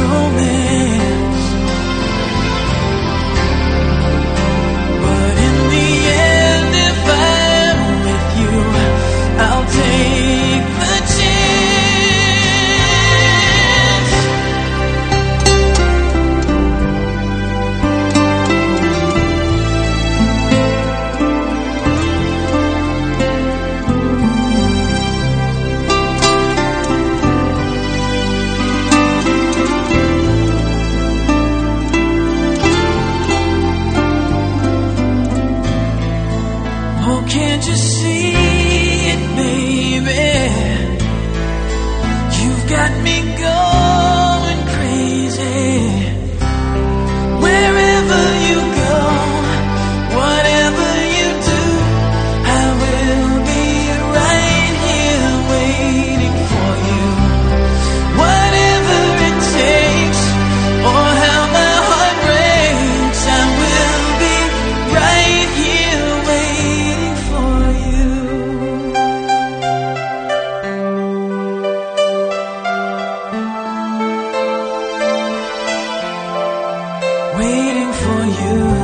this you see it, baby? You've got me going you.